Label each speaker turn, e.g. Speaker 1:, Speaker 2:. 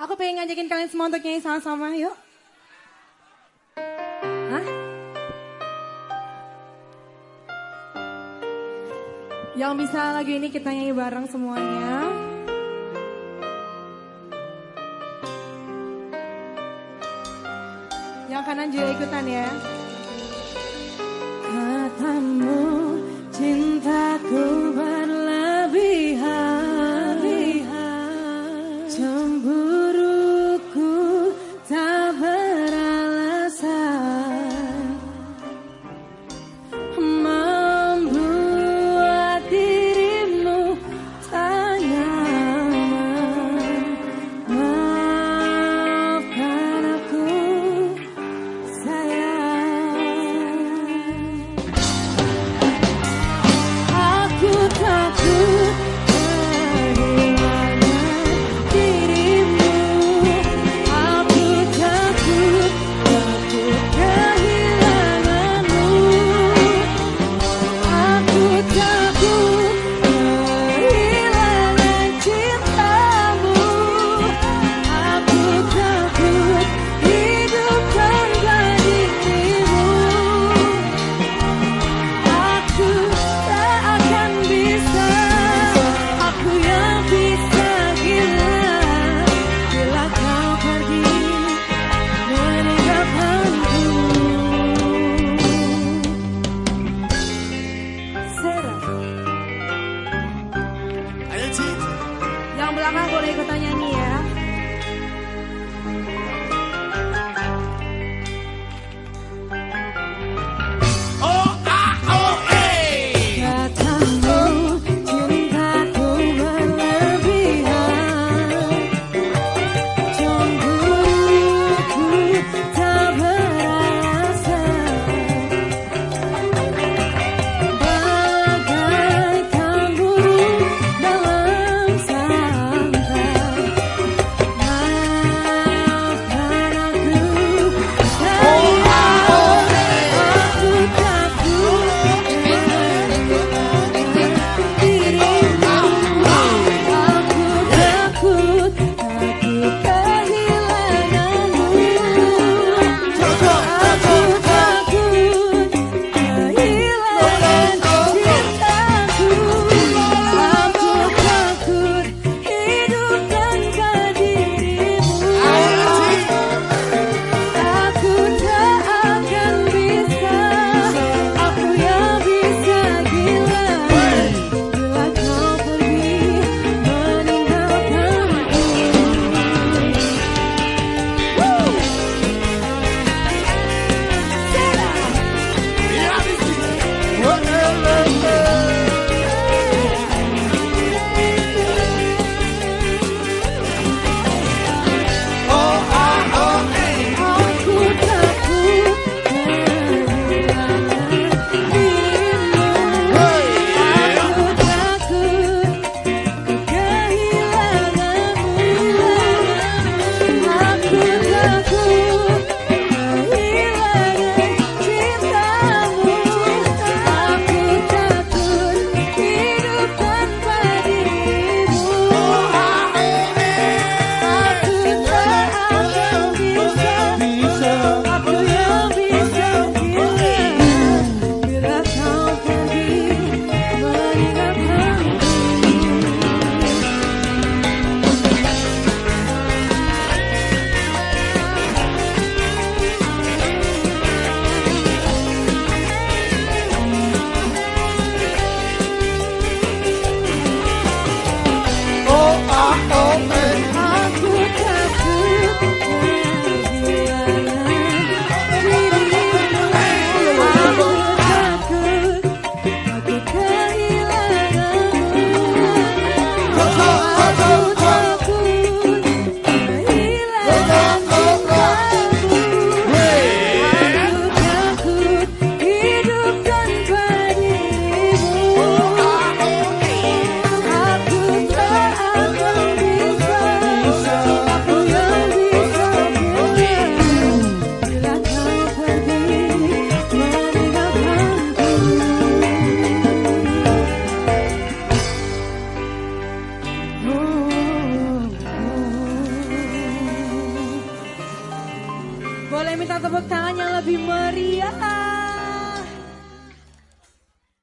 Speaker 1: Aku pengen ngajakin kalian semua untuk nyanyi sama-sama, yuk. Hah? Yang bisa lagu ini kita nyanyi bareng semuanya. Yang kanan juga ikutan ya. Katamu
Speaker 2: Boleh minta tepuk tangan yang lebih meriah.